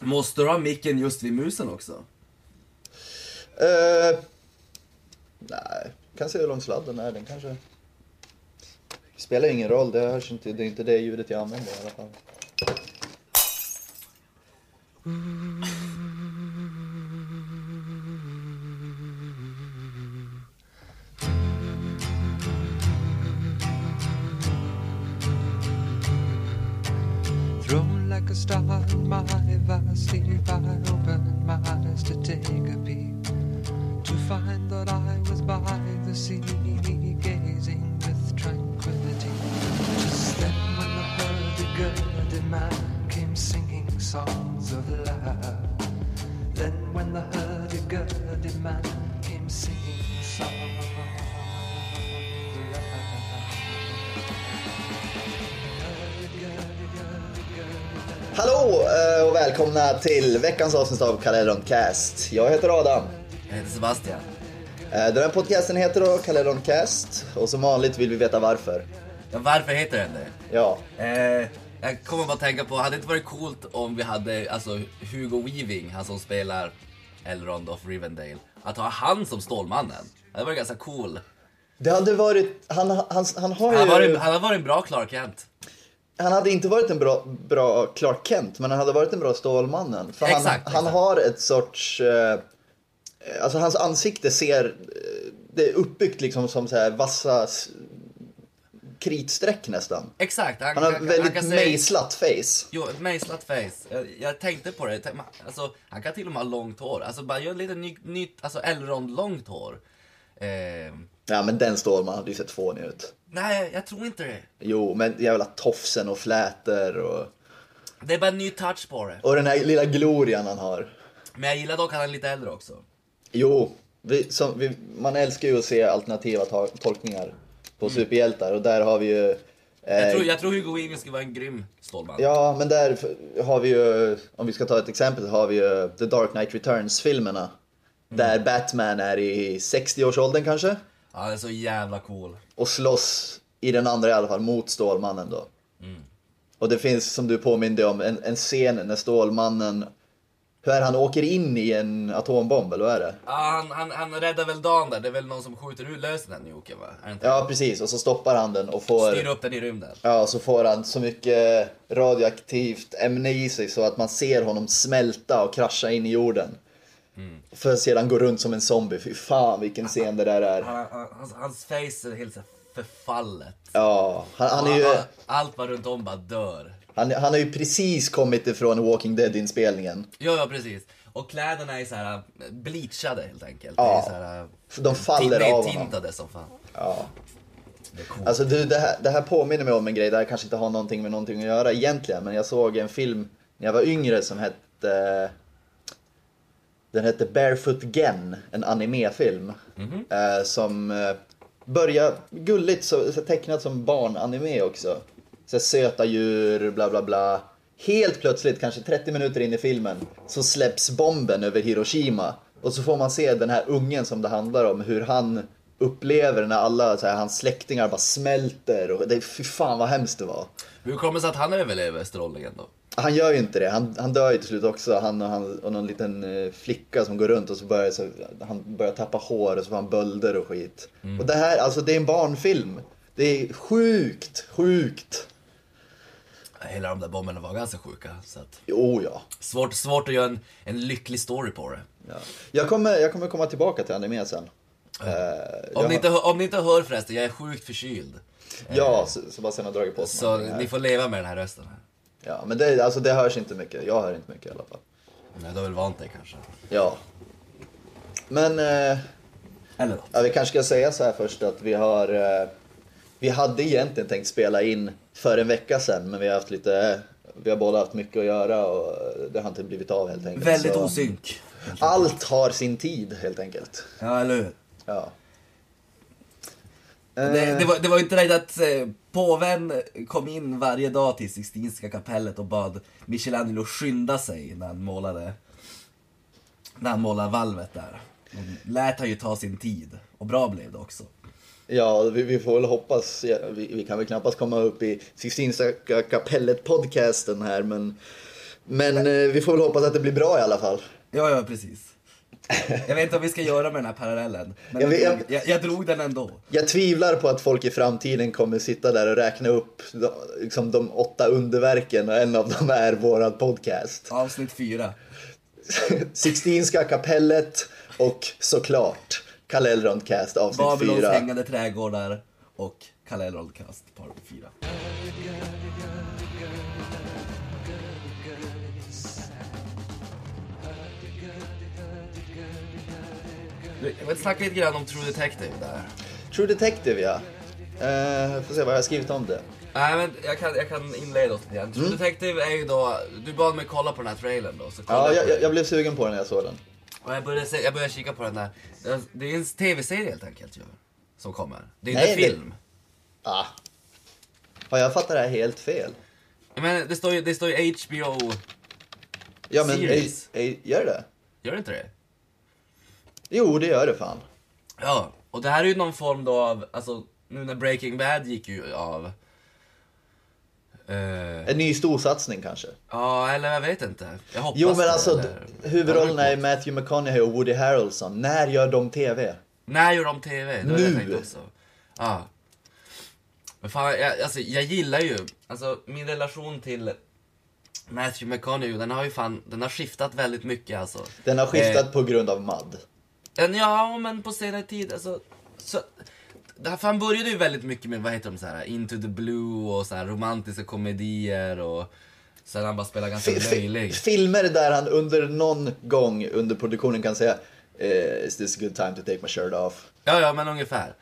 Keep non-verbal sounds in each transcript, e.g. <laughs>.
Måste du ha micken just vid musen också? Uh, nej, kan se hur lång sladden är. Den kanske... Spelar ingen roll, det hörs inte. Det är inte det ljudet jag använder i alla fall. Mm. Välkomna till veckans avsnitt av Kalle Cast. Jag heter Adam. Jag heter Sebastian. Eh, Den här podcasten heter då Kalle Cast och som vanligt vill vi veta varför. Ja, varför heter den det? Ja, Eh, jag kommer bara tänka på, hade det inte varit coolt om vi hade alltså, Hugo Weaving, han som spelar Elrond of Rivendale, att ha han som Stålmannen? Det var ganska cool. det hade varit... Han, han, han har ju... Han har varit, han har varit en bra Clark Kent. Han hade inte varit en bra, bra Clark Kent, men han hade varit en bra Stålmannen. För han, Exakt, han exakt. har ett sorts... Eh, alltså hans ansikte ser... Eh, det är uppbyggt liksom som så här vassa kritstreck nästan. Exakt. Han har väldigt kan se- mejslat face. Jo, ett mejslat face. Jag, jag tänkte på det. Alltså, han kan till och med ha långt hår. Alltså bara gör lite ny, nytt, alltså Elrond-långt hår. Eh, Ja, men den Stålmannen hade ju sett fånig ut. nej, jag tror inte det. Jo, men jävla tofsen och flätor och... Det är bara en ny touch på det. Och den här lilla glorian han har. Men jag gillar dock att han är lite äldre också. Jo, vi, som, vi, man älskar ju att se alternativa to- tolkningar på superhjältar och där har vi ju... eh, Jag tror, jag tror Hugo Weaving skulle vara en grym Stålman. Ja, men där har vi ju, om vi ska ta ett exempel, har vi ju The Dark Knight Returns-filmerna. Där Batman är i 60-årsåldern kanske. Ja, han är så jävla cool. Och slåss, i den andra i alla fall, mot Stålmannen då. Och det finns, som du påminde om, en, en scen när Stålmannen, hur är han åker in i en atombomb, eller vad är det? Ja, han, han, han räddar väl dagen där. Det är väl någon som skjuter ut lösen den nuken va? Ja, precis. Och så stoppar han den och får... Styr upp den i rymden. Ja, så får han så mycket radioaktivt ämne i sig så att man ser honom smälta och krascha in i jorden. För att sedan gå runt som en zombie. Fy fan vilken scen det där är. Han, han, hans, hans face är helt så förfallet. Ja, han, han, är ju, Allt- var runt om bara dör. han, han har ju precis kommit ifrån Walking Dead-inspelningen. Ja, ja precis. Och kläderna är så här äh, bleachade helt enkelt. Ja. Det är så här, äh, De faller av honom. Nedtintade som fan. Ja. Det är coolt. Alltså du, det här, det här påminner mig om en grej, det här kanske inte har någonting med någonting att göra egentligen, men jag såg en film när jag var yngre som hette... Den hette Barefoot Gen, en animefilm. eh, som eh, börjar gulligt, så, så tecknat som barnanime också. Så söta djur, bla bla bla. Helt plötsligt, kanske 30 minuter in i filmen, så släpps bomben över Hiroshima. Och så får man se den här ungen som det handlar om, hur han upplever när alla så här, hans släktingar bara smälter. Och det, fy fan vad hemskt det var. Hur kommer det sig att han överlever strålningen då? Han gör ju inte det. Han, han dör ju till slut också. Han och, han och någon liten eh, flicka som går runt och så börjar så, han börjar tappa hår och så får han bölder och skit. Och det här, alltså det är en barnfilm. Det är sjukt, sjukt. Hela de där bomberna var ganska sjuka. Så att, Jo, ja. svårt, svårt att göra en, en lycklig story på det. ja. Jag, kommer, jag kommer komma tillbaka till anime sen. Eh, Om, jag ni inte, om ni inte hör förresten, jag är sjukt förkyld. Ja, så- Sebastian har dragit på sig Så ni får leva med den här rösten. Här. Ja, men det, alltså, det hörs inte mycket. Jag hör inte mycket i alla fall. Nej, du har väl vant dig kanske? Ja. Men... Eh, Eller något. Ja, vi kanske ska säga så här först att vi har... Eh, vi hade egentligen tänkt spela in för en vecka sedan, men vi har haft lite... Vi har båda haft mycket att göra och det har inte blivit av helt enkelt. Väldigt så osynk. Allt har sin tid helt enkelt. Ja, eller hur? Ja. Det, Eh, det, var, det var ju inte direkt att eh, påven kom in varje dag till Sixtinska kapellet och bad Michelangelo skynda sig när han målade, när han målade valvet där. Och lät han ju ta sin tid. Och bra blev det också. Ja, vi, vi får väl hoppas. Ja, vi, vi kan väl knappast komma upp i Sixtinska kapellet podcasten här, men Men eh, vi får väl hoppas att det blir bra i alla fall. Ja, ja, precis. Jag vet inte vad vi ska göra med den här parallellen. Men Jag jag, jag, jag drog den ändå. Jag tvivlar på att folk i framtiden kommer sitta där och räkna upp de, liksom de åtta underverken och en av dem är våran podcast. Avsnitt fyra. Sixtinska kapellet och såklart Kalle Elrond-cast avsnitt Babylons 4. hängande trädgårdar och Kalle Elrond-cast part 4. Jag vill snacka lite grann om True Detective där. True Detective ja. Uh, får se vad jag har skrivit om det. Nej men jag kan, jag kan inleda oss lite grann. True Detective är ju då, du bad mig kolla på den här trailern då. Så Ja, på jag, den. jag, jag blev sugen på den när jag såg den. Och jag började, se, jag började kika på den där. Det är en tv-serie helt enkelt ju. Som kommer. Det är Nej, inte det- film. Ah. Har jag fattat det här helt fel? Men det står ju, det står ju HBO, Ja men, Series. ej, ej, gör det? gör det inte det? Jo, det gör det fan. Ja, och det här är ju någon form då av, alltså nu när Breaking Bad gick ju av. Eh, En ny storsatsning kanske. ja, eller jag vet inte. Jag hoppas Jo men det, alltså, eller- huvudrollerna är Matthew McConaughey och Woody Harrelson. När gör de TV? När gör de TV? Det jag Nu. också. Ja. Men fan, jag, alltså, jag gillar ju, alltså min relation till Matthew McConaughey, den har ju fan, den har skiftat väldigt mycket alltså. Den har skiftat Eh, på grund av MUD. Ja, men på senare tid, alltså. Så, för han började ju väldigt mycket med, vad heter de, så här, Into the Blue och så här, romantiska komedier och sen han bara spelar ganska Fi- fi- löjlig. filmer där han under någon gång under produktionen kan säga eh, Is this a good time to take my shirt off? Ja, ja, men ungefär.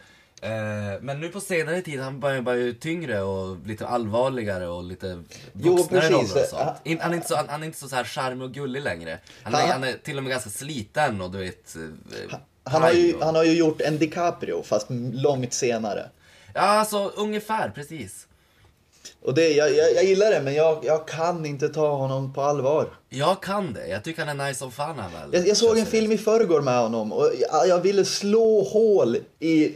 Eh, men nu på senare tid, han börjar bara ju tyngre och lite allvarligare och lite vuxnare roller och sånt. Han- In, han, är inte så, han, han är inte så, så här charmig och gullig längre. Han, är, Han- är till och med ganska sliten och du vet... eh, Han har, ju, han har ju gjort en DiCaprio fast långt senare. Ja, alltså ungefär, precis. Och det, jag, jag, jag gillar det men jag, jag kan inte ta honom på allvar. Jag kan det. Jag tycker han är nice som fan väl. Jag, jag såg en film i förrgår med honom och jag, jag ville slå hål i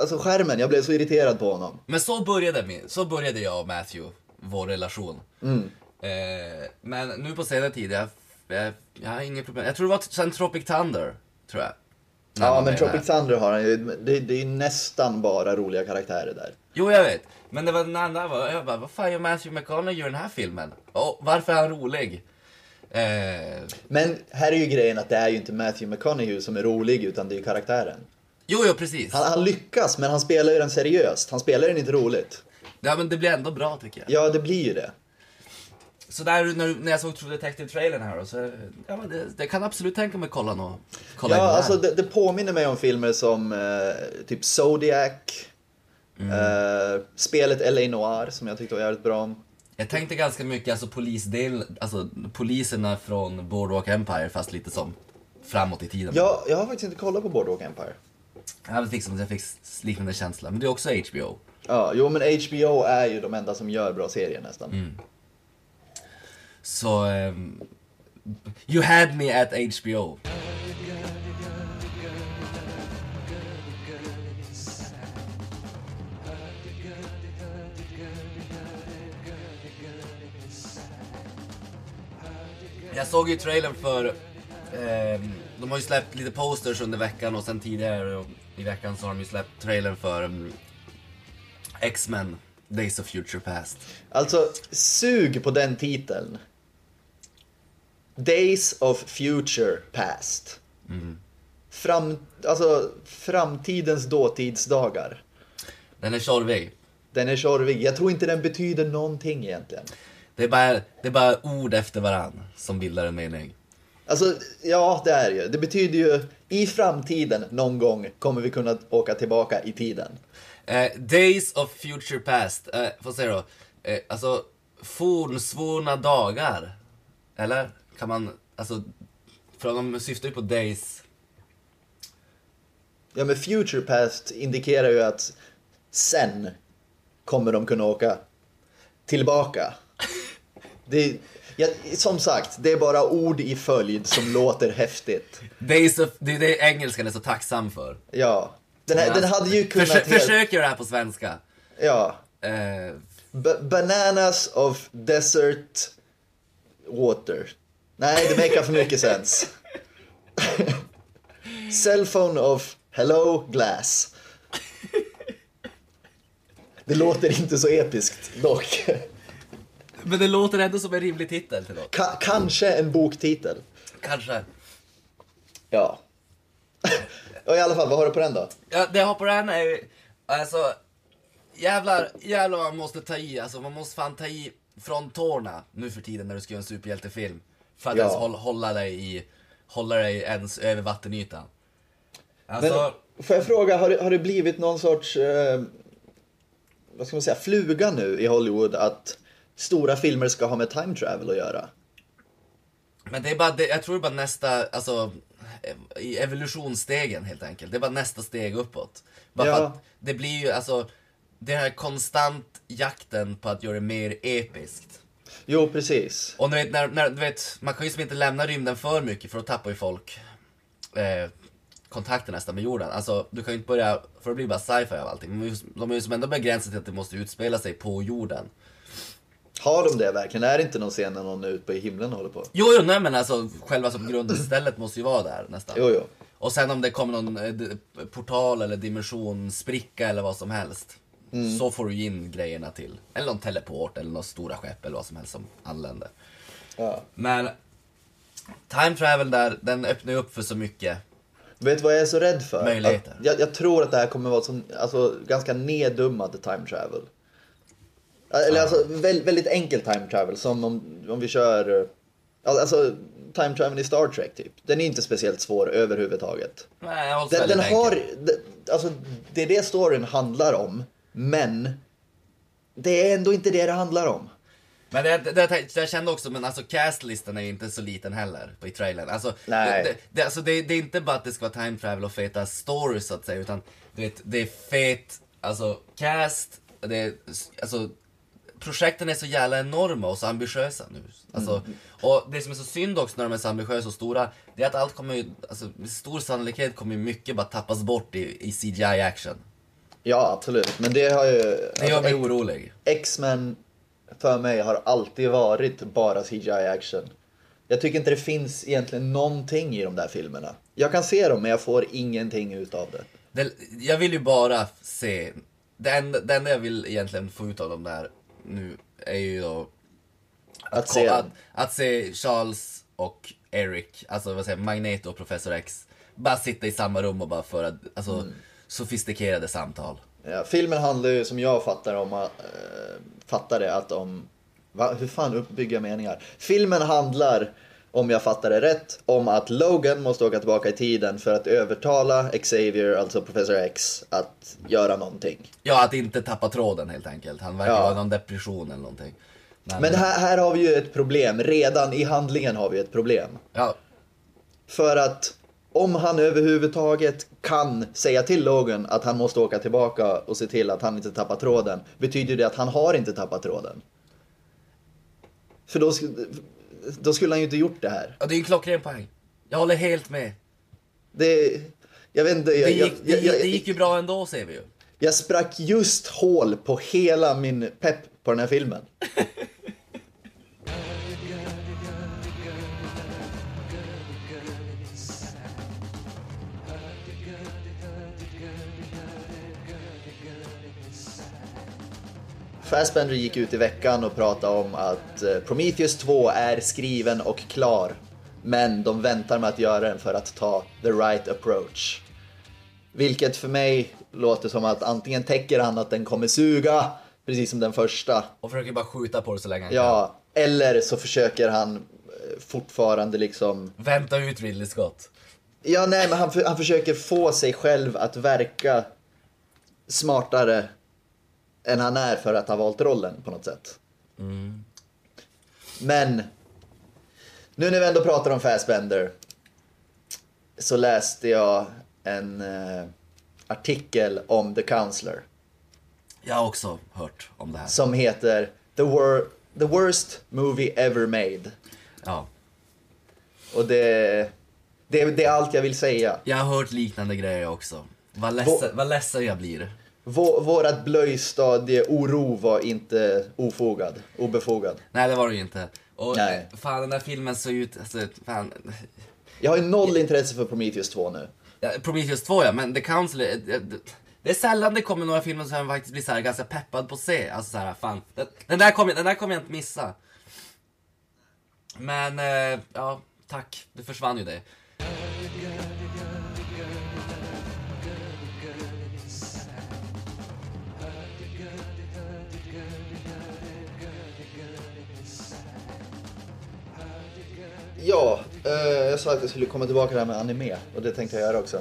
alltså skärmen. Jag blev så irriterad på honom. Men så började, min, så började jag och Matthew, vår relation. Mm. Eh, men nu på senare tid, jag, jag, jag har inget problem. Jag tror det var sen Tropic Thunder, tror jag. Ja men Tropic. Thunder har han ju, det, det är nästan bara roliga karaktärer där. Jo, jag vet. Men det var den andra, var- jag bara, vad fan gör Matthew McConaughey i den här filmen? Och varför är han rolig? Eh, Men här är ju grejen att det är ju inte Matthew McConaughey som är rolig utan det är ju karaktären. Jo, jo, precis. Han, han lyckas men han spelar ju den seriöst. Han spelar den inte roligt. Ja, men det blir ändå bra tycker jag. Ja det blir ju det. Så där, när, när jag såg True Detective-trailern här då, så ja, men det, det kan absolut tänka mig kolla nå. Kolla in Ja här. alltså det, det påminner mig om filmer som eh, typ Zodiac. Eh, spelet LA Noir som jag tyckte var jävligt bra om. Jag tänkte ganska mycket, alltså polisdel, alltså poliserna från Boardwalk Empire fast lite som framåt i tiden. Jag, jag har faktiskt inte kollat på Boardwalk Empire. Jag fick, som, jag fick liknande känsla, men det är också HBO. Ja, jo men HBO är ju de enda som gör bra serier nästan. Mm. Så, ehm, you had me at HBO. Jag såg ju trailern för, ehm, de har ju släppt lite posters under veckan och sen tidigare i veckan så har de ju släppt trailern för um, X-Men Days of Future Past. Alltså, sug på den titeln. Days of Future Past. Fram, alltså, framtidens dåtidsdagar. Den är tjorvig. Den är tjorvig. Jag tror inte den betyder någonting egentligen. Det är, bara, det är bara ord efter varann som bildar en mening. Alltså, ja det är ju. Det betyder ju i framtiden någon gång kommer vi kunna åka tillbaka i tiden. Eh, Days of Future Past, eh, får se då. Eh, alltså, fornsvorna dagar. Eller? Kan man, alltså, för de syftar ju på Days. Ja men Future Past indikerar ju att sen kommer de kunna åka tillbaka. <laughs> Det, ja, som sagt, det är bara ord i följd som låter häftigt. Det är det engelskan är så tacksam för. Ja. Den, här, den hade ju kunnat... Försö, helt- Försök göra det här på svenska. Ja. B- bananas of desert water. Nej, det makar för mycket sens. <laughs> Cellphone of hello glass. Det låter inte så episkt dock. Men det låter ändå som en rimlig titel till något. Ka- kanske en boktitel. Kanske. Ja. <laughs> Och i alla fall, vad har du på den då? Ja, det jag har på den är ju, alltså, jävlar, jävlar man måste ta i, alltså man måste fan ta i från tårna nu för tiden när du ska göra en superhjältefilm. För att Ja. ens hålla, hålla dig i, hålla dig ens över vattenytan. Alltså, Men, får jag fråga, har det, har det blivit någon sorts, eh, vad ska man säga, fluga nu i Hollywood att stora filmer ska ha med time travel att göra? men det är bara, det, jag tror det är bara nästa, alltså, i evolutionsstegen helt enkelt. Det är bara nästa steg uppåt. Bara Ja. att det blir ju, alltså, det här konstant jakten på att göra det mer episkt. Jo, precis. Och du vet, när, när, du vet, man kan ju inte lämna rymden för mycket för då tappar ju folk eh, kontakten nästan med jorden. Alltså, du kan ju inte börja, för det blir bara sci-fi av allting. De är ju- som ändå begränsade till att det måste utspela sig på jorden. Har de det verkligen? Är det inte någon scen när någon är ute på himlen och håller på? Jo, jo, nej men alltså själva som grundstället måste ju vara där nästan. Jo, jo. Och sen om det kommer någon eh, portal eller dimension, spricka eller vad som helst. Mm. Så får du in grejerna till. Eller någon teleport eller några stora skepp eller vad som helst som anländer. Ja. Men time travel där, den öppnar ju upp för så mycket. Vet du vad jag är så rädd för? Möjligheter. Att, jag, jag tror att det här kommer vara som, alltså, ganska neddummad time travel. Eller alltså väl, väldigt enkel time travel som om, om vi kör, eh, alltså time travel i Star Trek typ. Den är inte speciellt svår överhuvudtaget. Nej, håller Den, den har, det, alltså det är det storyn handlar om, men det är ändå inte det det handlar om. Men det, det, det, jag kände också, men alltså castlistan är inte så liten heller på i trailern. Alltså, Nej. Det, det, det, alltså det, det är inte bara att det ska vara time travel och feta stories så att säga, utan du vet, det är fet, alltså cast, det är, alltså projekten är så jävla enorma och så ambitiösa nu. Alltså, Mm. Och det som är så synd också när de är så ambitiösa och stora, det är att allt kommer ju, alltså med stor sannolikhet kommer mycket bara tappas bort i, i CGI-action. Ja, absolut. Men det har ju... Det gör alltså, mig orolig. X-Men för mig har alltid varit bara CGI-action. Jag tycker inte det finns egentligen någonting i de där filmerna. Jag kan se dem, men jag får ingenting ut av det. Det, jag vill ju bara se, det enda, det enda jag vill egentligen få ut av dem där nu är ju då Att ko- se att, att se Charles och Eric, alltså vad säger Magneto och Professor X, bara sitta i samma rum och bara föra alltså, Mm. sofistikerade samtal. Ja, filmen handlar ju, som jag fattar om, äh, fattar det, att om... Va, hur fan uppbygger jag meningar? Filmen handlar, om jag fattar det rätt, om att Logan måste åka tillbaka i tiden för att övertala Xavier, alltså Professor X, att göra någonting. Ja, att inte tappa tråden helt enkelt. Han verkar Ja. ha någon depression eller någonting. Men här, här har vi ju ett problem, redan i handlingen har vi ett problem. Ja, För att om han överhuvudtaget kan säga till Logan att han måste åka tillbaka och se till att han inte tappar tråden, betyder det att han har inte tappat tråden. För då, då skulle han ju inte gjort det här. ja det är en klockren poäng. Jag håller helt med. Det, jag vet inte, jag, Det gick, jag, jag, det gick ju bra ändå ser vi ju. jag sprack just hål på hela min pepp på den här filmen. <laughs> Fassbender gick ut i veckan och pratade om att eh, Prometheus 2 är skriven och klar. Men de väntar med att göra den för att ta the right approach. Vilket för mig låter som att antingen täcker han att den kommer suga, precis som den första. Och försöker bara skjuta på det så länge han Ja, eller så försöker han eh, fortfarande liksom... kan. Vänta ut Ridley Scott. Ja, nej, men han, han försöker få sig själv att verka smartare än han är för att ha valt rollen på något sätt. Men nu när vi ändå pratar om Fassbender så läste jag en eh, artikel om The Counselor Jag har också hört om det här. som heter The, Wor- The Worst Movie Ever Made. Ja. Och det, det, det är allt jag vill säga. Jag har hört liknande grejer också. Vad ledsen, vad ledsen jag blir. Vå, vårat blöjstadie oro var inte ofogad, obefogad. Nej, det var det ju inte. Och Nej. fan den där filmen såg ut, alltså, fan. Jag har ju noll intresse för Prometheus 2 nu. Ja, Prometheus 2 ja, men The Council, är- det, det, det är sällan det kommer några filmer som jag faktiskt blir så här ganska peppad på att se. Alltså så här, fan, den, den, där kommer, där kommer jag inte missa. Men, eh, ja, tack. Det försvann ju det. Ja, eh, jag sa att jag skulle komma tillbaka till det här med anime och det tänkte jag göra också.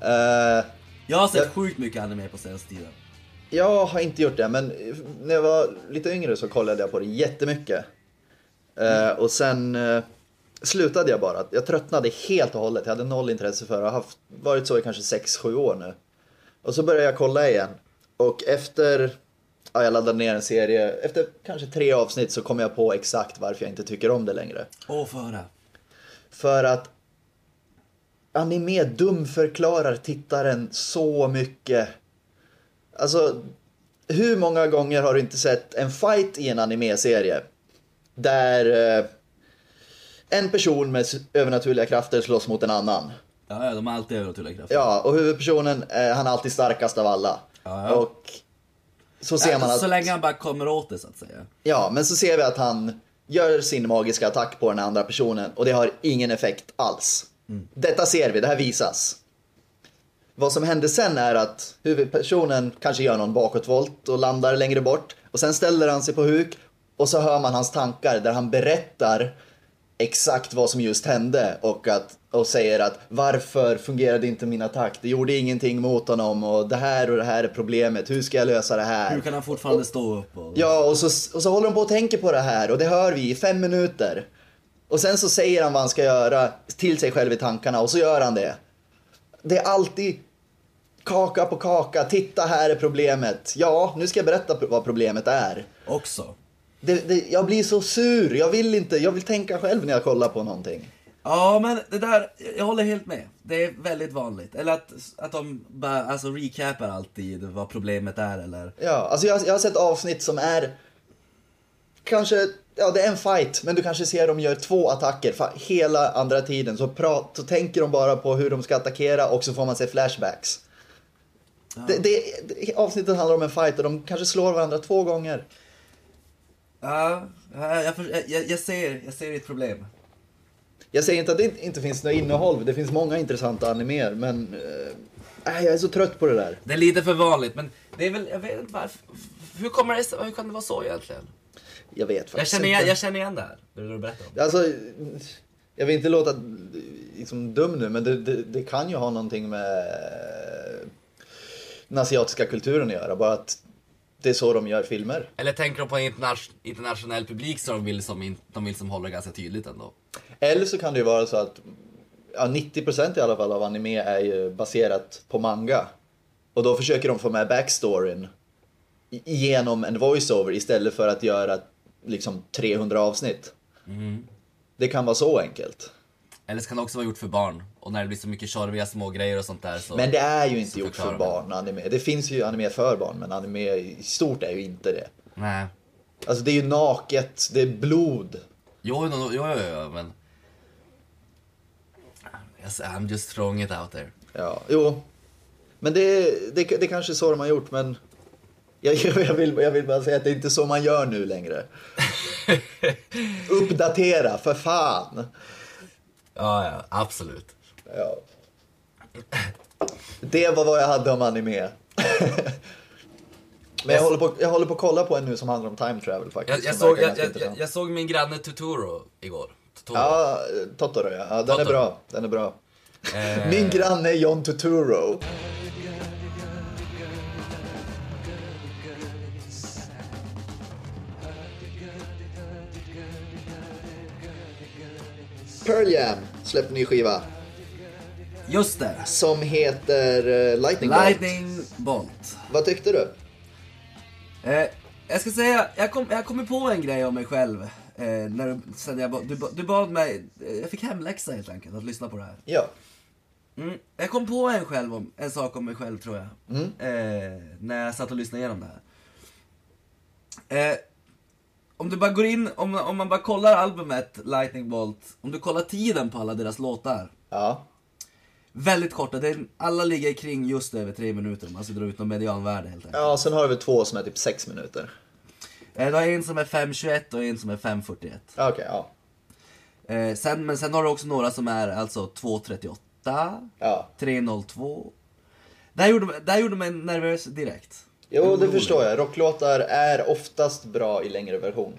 Eh, Jag har sett Ja. sjukt mycket anime på senaste tiden. jag har inte gjort det, men när jag var lite yngre så kollade jag på det jättemycket. Eh, och sen eh, slutade jag bara. Jag tröttnade helt och hållet. Jag hade noll intresse för det. Jag har haft, varit så i kanske 6-7 år nu. Och så började jag kolla igen. Och efter ja, jag laddade ner en serie, efter kanske tre avsnitt så kom jag på exakt varför jag inte tycker om det längre. Åh, få höra. För att anime dumförklarar tittaren så mycket. Alltså, hur många gånger har du inte sett en fight i en anime-serie? Där eh, en person med övernaturliga krafter slåss mot en annan. Ja, ja, de har alltid övernaturliga krafter. Ja, och huvudpersonen, eh, han är alltid starkast av alla. Ja, ja. Och så ser man att... Så länge han bara kommer åt det, så att säga. Ja, men så ser vi att han gör sin magiska attack på den andra personen och det har ingen effekt alls. Detta ser vi, det här visas. Vad som händer sen är att huvudpersonen kanske gör någon bakåtvolt och landar längre bort och sen ställer han sig på huk och så hör man hans tankar där han berättar exakt vad som just hände och, att, och säger att varför fungerade inte min attack? Det gjorde ingenting mot honom och det här och det här är problemet. Hur ska jag lösa det här? Hur kan han fortfarande stå upp? Och... Ja, och så, och så håller de på och tänker på det här och det hör vi i fem minuter. Och sen så säger han vad han ska göra till sig själv i tankarna och så gör han det. Det är alltid kaka på kaka, titta här är problemet. Ja, nu ska jag berätta vad problemet är. Också. Det, det, jag blir så sur, jag vill inte, jag vill tänka själv när jag kollar på någonting. Ja, men det där, jag håller helt med. Det är väldigt vanligt. Eller att, att de bara, alltså recapar alltid vad problemet är eller... Ja, alltså jag, jag har sett avsnitt som är kanske, ja det är en fight, men du kanske ser dem gör två attacker hela andra tiden. Så, prat, så tänker de bara på hur de ska attackera och så får man se flashbacks. Det, det, det, avsnittet handlar om en fight och de kanske slår varandra två gånger. Ja, ja, jag, jag, jag, ser, jag ser ditt problem. Jag säger inte att det inte finns något innehåll, det finns många intressanta animer, men eh, äh, jag är så trött på det där. Det är lite för vanligt, men det är väl, jag vet inte varför. Hur kommer det hur kan det vara så egentligen? Jag vet Jag faktiskt känner igen, inte. jag känner igen det här, det du berättar om. Alltså, jag vill inte låta liksom, dum nu, men det, det, det kan ju ha någonting med den asiatiska kulturen att göra. Bara att det är så de gör filmer. Eller tänker de på en internation- internationell publik som de vill som, de vill som håller ganska tydligt ändå? Eller så kan det ju vara så att ja, 90% i alla fall av anime är ju baserat på manga. Och då försöker de få med backstoryn genom en voiceover istället för att göra liksom 300 avsnitt. Det kan vara så enkelt. Eller så kan det också vara gjort för barn. Och när det blir så mycket tjorviga små grejer och sånt där så... Men det är ju inte gjort för barn, anime. Det finns ju anime för barn, men anime i stort är ju inte det. Nej. Alltså det är ju naket, det är blod. Jo, jo, jo, jo, jo men... Yes, I'm just throwing it out there. Ja, jo. Men det, det, det kanske är så de har gjort, men jag, jag, vill, jag vill bara säga att det är inte så man gör nu längre. <laughs> Uppdatera, för fan! Ja, ja, absolut. Ja. Det var vad jag hade om anime. Men jag håller, på, jag håller på att kolla på en nu som handlar om time travel faktiskt. Jag, jag, såg, jag, jag, jag, såg min granne Totoro igår. Totoro. Ja, Totoro ja. ja den är Totoro. bra. Den är bra. Eh, Min granne är John Turturro. Pearl Jam släppte ny skiva Just det. som heter eh, Lightning, Bolt. Lightning Bolt. Vad tyckte du? Eh, jag ska säga, jag kom, jag kommer på en grej om mig själv. Eh, när du, sen jag, du, du bad mig, eh, jag fick hemläxa helt enkelt, att lyssna på det här. Ja. Mm, jag kom på en, själv om, en sak om mig själv tror jag. Mm. Eh, när jag satt och lyssnade igenom det här. Om du bara går in, om, om man bara kollar albumet Lightning Bolt, om du kollar tiden på alla deras låtar. Ja. Väldigt korta, det är, alla ligger kring just över tre minuter om man ska dra ut någon medianvärde helt enkelt. Ja, sen har vi två som är typ sex minuter. Eh, Du har en som är 5.21 och en som är 5.41. Ja, Okej, ja. Eh, sen, men sen har du också några som är alltså 2.38, Ja. 3.02. Där gjorde, där gjorde mig nervös direkt. Jo, det förstår jag. Rocklåtar är oftast bra i längre version.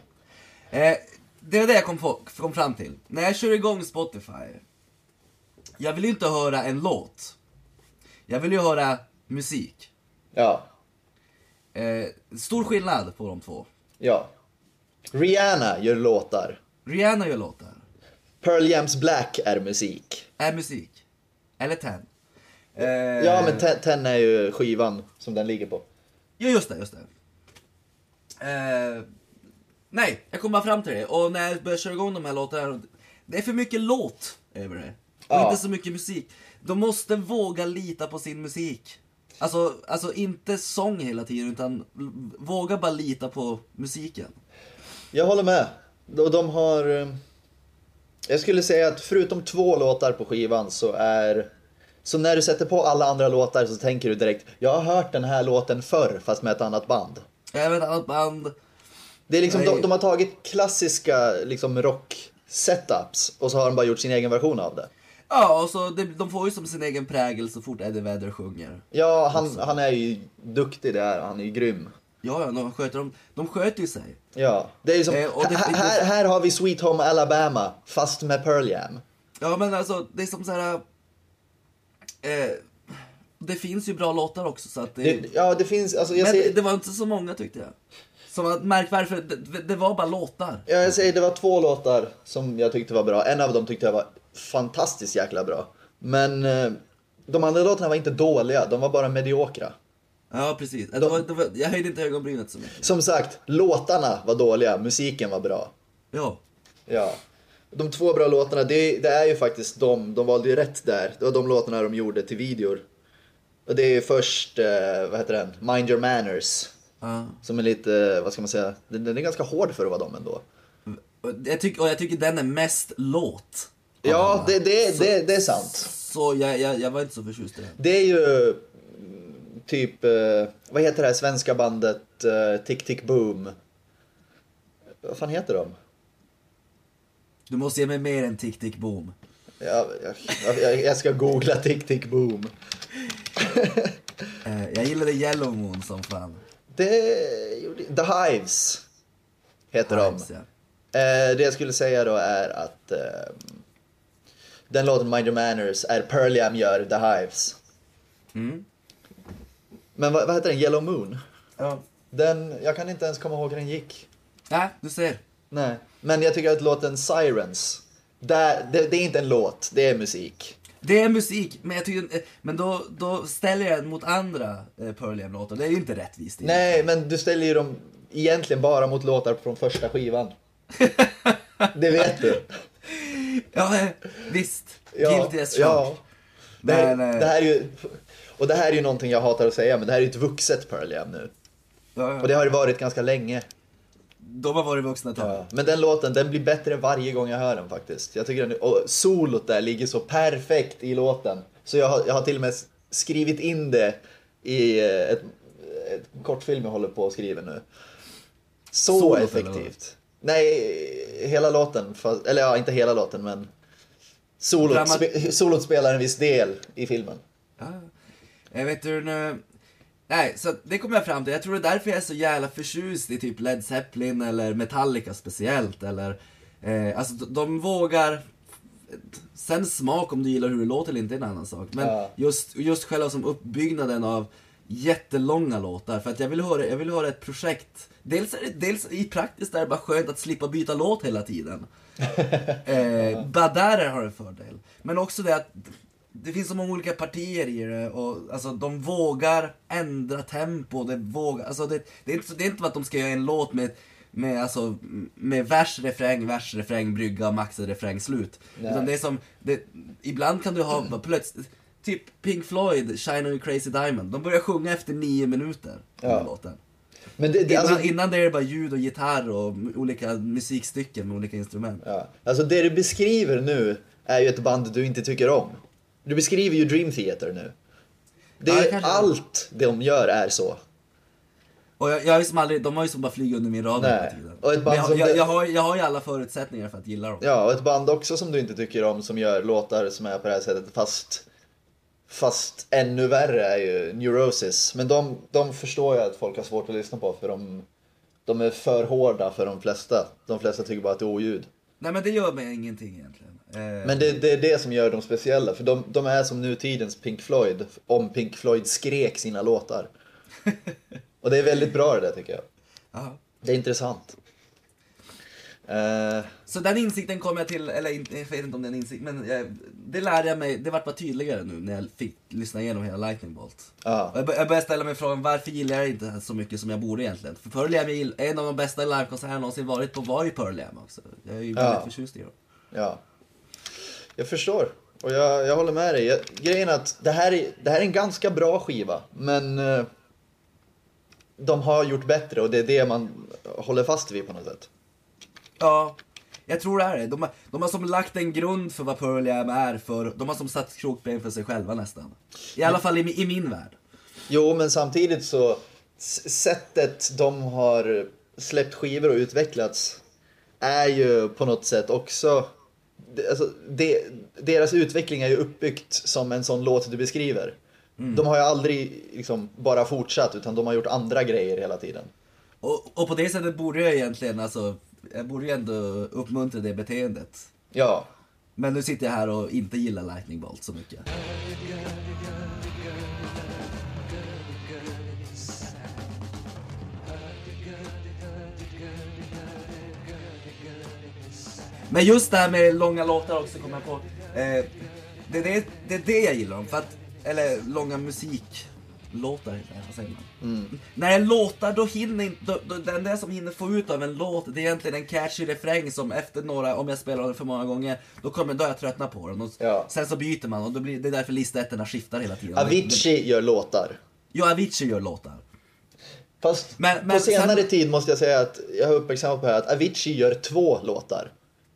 Eh, det var det jag kom, på, kom fram till. När jag kör igång Spotify, jag vill ju inte höra en låt. Jag vill ju höra musik. Ja. Eh, stor skillnad på de två. Ja. Rihanna gör låtar. Rihanna gör låtar. Pearl Jams Black är musik. Är musik. Eller Ten. Eh, Ja, men Ten, Ten är ju skivan som den ligger på. Ja, just det, just det. Eh, nej, jag kom bara fram till det. Och när jag började köra igång de här låtarna, det är för mycket låt över det. Och Ja. inte så mycket musik. De måste våga lita på sin musik. Alltså, alltså inte sång hela tiden, utan våga bara lita på musiken. Jag håller med. De, de har... eh, Jag skulle säga att förutom två låtar på skivan så är... Så när du sätter på alla andra låtar så tänker du direkt Jag har hört den här låten förr fast med ett annat band. Även ett annat band. Det är liksom, de, de har tagit klassiska liksom rock setups och så har de bara gjort sin egen version av det. Ja, och så det, de får ju som sin egen prägel så fort Eddie Vedder sjunger. Ja, han, han är ju duktig där, han är ju grym. Ja, ja, de sköter, de, de sköter ju sig. Ja, det är ju som, Eh, det- här, här, här har vi Sweet Home Alabama fast med Pearl Jam. Ja men alltså, det är som så här. Eh, det finns ju bra låtar också så att det... Det, ja, det finns, alltså jag men säger, det var inte så många tyckte jag. Som att märkvärdigt för det, det var bara låtar. ja, jag säger det var två låtar som jag tyckte var bra. En av dem tyckte jag var fantastiskt jäkla bra. Men eh, de andra låtarna var inte dåliga, de var bara mediokra. Ja precis. Det var, det var, jag höjde inte ögonbrynet så mycket. Som sagt, låtarna var dåliga, musiken var bra. Ja. Ja. De två bra låtarna, det, det är ju faktiskt de, de valde ju rätt där. Det var de låtarna de gjorde till videor. Och det är ju först, eh, vad heter den, Mind Your Manners. ja. Som är lite, vad ska man säga, den, den är ganska hård för att vara dem ändå. Jag, tyck, och jag tycker den är mest låt. Ja, det, det, det, det är sant. Så jag, jag, jag var inte så förtjust i den. Det är ju mm, typ, eh, vad heter det här svenska bandet eh, Tick Tick Boom? Vad fan heter de? Du måste ge mig mer än Tick Tick Boom. Jag, jag, jag, jag ska googla Tick Tick Boom. <laughs> Eh, jag gillade Yellow Moon som fan. Det gjorde... The Hives heter Hives, de. ja. Eh, det jag skulle säga då är att eh, den låten Mind Your Manners är Pearl Jam gör The Hives. Mm. Men vad, vad heter den? Yellow Moon? Ja. Den, jag kan inte ens komma ihåg hur den gick. Nej, du ser. Nej. Men jag tycker att låten Sirens, där, det, det är inte en låt, det är musik. Det är musik, men, jag tycker, eh, men då, då ställer jag den mot andra eh, Pearl Jam-låtar. Det är ju inte rättvist. Nej, men du ställer ju dem egentligen bara mot låtar från första skivan. <laughs> det vet du. Ja, eh, visst. Ja, Guilty as ja. Det, här- Men, det här är ju, och det här är ju någonting jag hatar att säga, men det här är ju ett vuxet Pearl Jam nu. Ja, Och det har det varit ganska länge. De har varit vuxna ett tag. Ja. Men den låten, den blir bättre varje gång jag hör den faktiskt. Jag tycker den, och solot där ligger så perfekt i låten. Så jag har, jag har till och med skrivit in det i eh, ett, ett kortfilm jag håller på att skriva nu. Så Solot, eller effektivt. Nej, hela låten. Fast, eller ja, inte hela låten men solot, spe, solot spelar en viss del i filmen. Ja. Jag vet du nu... Nej, så det kommer jag fram till. Jag tror det är därför jag är så jävla förtjust i typ Led Zeppelin eller Metallica speciellt. Eller, eh, alltså de, vågar... Sen smak om du gillar hur det låter eller inte är en annan sak. Men Ja. just, just själva som uppbyggnaden av jättelånga låtar. För att jag vill höra, jag vill höra ett projekt. Dels, det, dels i praktiskt är det bara skönt att slippa byta låt hela tiden. <laughs> Eh, bara där har en fördel. Men också det att det finns så många olika partier i det och alltså de vågar ändra tempo, det vågar, alltså det, det, är inte, det är inte att de ska göra en låt med, med, alltså, med vers, refräng, vers, refräng, brygga, maxad refräng, slut. Nej. Utan det är som, det, ibland kan du ha plötsligt, typ Pink Floyd, Shine on crazy diamond, de börjar sjunga efter nio minuter, den Ja. låten. Men det, det, Innan, alltså, innan det är det bara ljud och gitarr och olika musikstycken med olika instrument. ja. alltså det du beskriver nu är ju ett band du inte tycker om. Du beskriver ju Dream Theater nu. Det, Ja, det allt de gör är så. Och jag, jag har ju som aldrig, de har ju som bara flugit under min radar hela tiden. Och ett band jag, som jag, det- jag, har, jag har ju alla förutsättningar för att gilla dem. Ja, och ett band också som du inte tycker om som gör låtar som är på det här sättet fast Fast ännu värre är ju Neurosis. Men de, de förstår jag att folk har svårt att lyssna på för de, de är för hårda för de flesta. De flesta tycker bara att det är oljud. Nej men det gör mig ingenting egentligen. Eh, Men det, det är det som gör dem speciella. För de, de är som nutidens Pink Floyd. Om Pink Floyd skrek sina låtar. <laughs> Och det är väldigt bra det där tycker jag. ja. Det är intressant. Eh, Så den insikten kom jag till, eller jag vet inte om det är en insikt, men jag, det lärde jag mig, det vart bara tydligare nu när jag fick lyssna igenom hela Lightning Bolt. Och jag, jag började ställa mig frågan varför gillar jag inte så mycket som jag borde egentligen? För Pearl Jam, är en av de bästa livekonserterna jag någonsin varit på var ju Pearl Jam också. Jag är ju väldigt Ja. förtjust i dem. Ja. Jag förstår. Och jag, jag håller med dig. Jag, grejen är att det här, är, det här är en ganska bra skiva. Men eh, de har gjort bättre och det är det man håller fast vid på något sätt. Ja, jag tror det är det. De har, de har som lagt en grund för vad Pearl Jam är för, de har som satt krokben för sig själva nästan. I alla fall i, mi- i min värld. Jo, men samtidigt så s- sättet de har släppt skivor och utvecklats är ju på något sätt också alltså, det, deras utveckling är ju uppbyggt som en sån låt du beskriver. De har ju aldrig liksom bara fortsatt utan de har gjort andra grejer hela tiden. Och, och på det sättet borde jag egentligen, alltså, jag borde ju ändå uppmuntra det beteendet. Ja, Men nu sitter jag här och inte gillar Lightning Bolt så mycket. Men just det här med långa låtar också kommer jag på. Eh, det, är det, det är det jag gillar dem, för att, eller långa musiklåtar, vad säger man? När det är låtar då hinner inte, då, då, det enda som hinner få ut av en låt det är egentligen en catchy refräng som efter några, om jag spelar den för många gånger, då kommer, då jag tröttnat på den. Och Ja. Sen så byter man och då blir, det är därför listettorna skiftar hela tiden. Avicii gör låtar. Ja, Avicii gör låtar. Fast Men- men på senare sen- tid måste jag säga att jag har uppmärksammat på här att Avicii gör två låtar.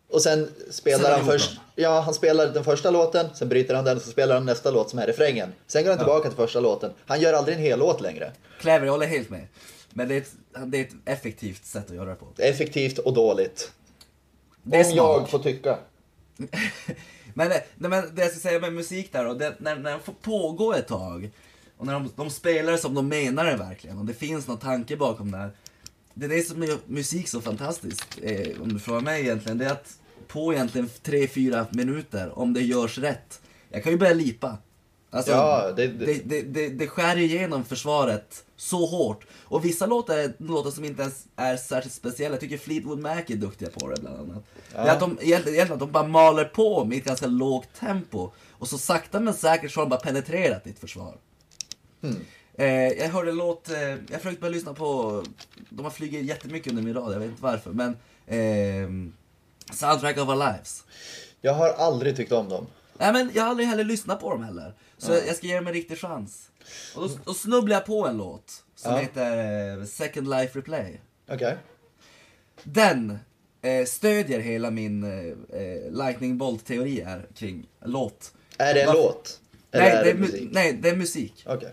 Och sen spelar Sen han först, dem. ja han spelar den första låten, sen bryter han den och så spelar han nästa låt som är refrängen. Sen går han tillbaka till första låten. Han gör aldrig en hel låt längre. Clever, jag håller helt med. Men det är, ett, det är ett effektivt sätt att göra det på. Effektivt och dåligt. Det är Om jag får tycka. <laughs> Men, eh, nej, men det jag ska säga med musik där då, det, när, när de får pågå ett tag och när de, de spelar som de menar det verkligen och det finns någon tanke bakom det här. Det är det som gör musik så fantastiskt, eh, om du frågar mig egentligen, det är att på egentligen 3-4 minuter, om det görs rätt, jag kan ju börja lipa. Alltså, Ja, det- det, det- det, det, skär igenom försvaret så hårt. Och vissa låtar är låtar som inte ens är särskilt speciella. Jag tycker Fleetwood Mac är duktiga på det bland annat. Det är att de, egentligen, att de bara maler på med ett ganska lågt tempo. Och så sakta men säkert så har de bara penetrerat ditt försvar. Eh, jag hörde en låt, eh, jag försökte börja lyssna på, de har flugit jättemycket under min rad, jag vet inte varför. Men eh, Soundtrack of Our Lives. Jag har aldrig tyckt om dem. Nej men jag har aldrig heller lyssnat på dem heller. Så jag ska ge dem en riktig chans. Och då, då snubblade jag på en låt som Ja. heter eh, Second Life Replay. Okej. Den eh, stödjer hela min eh, eh, Lightning Bolt-teori här kring låt. Är det en Varför- låt? Nej Eller det, är är det mu- musik? nej, det är musik. Okej.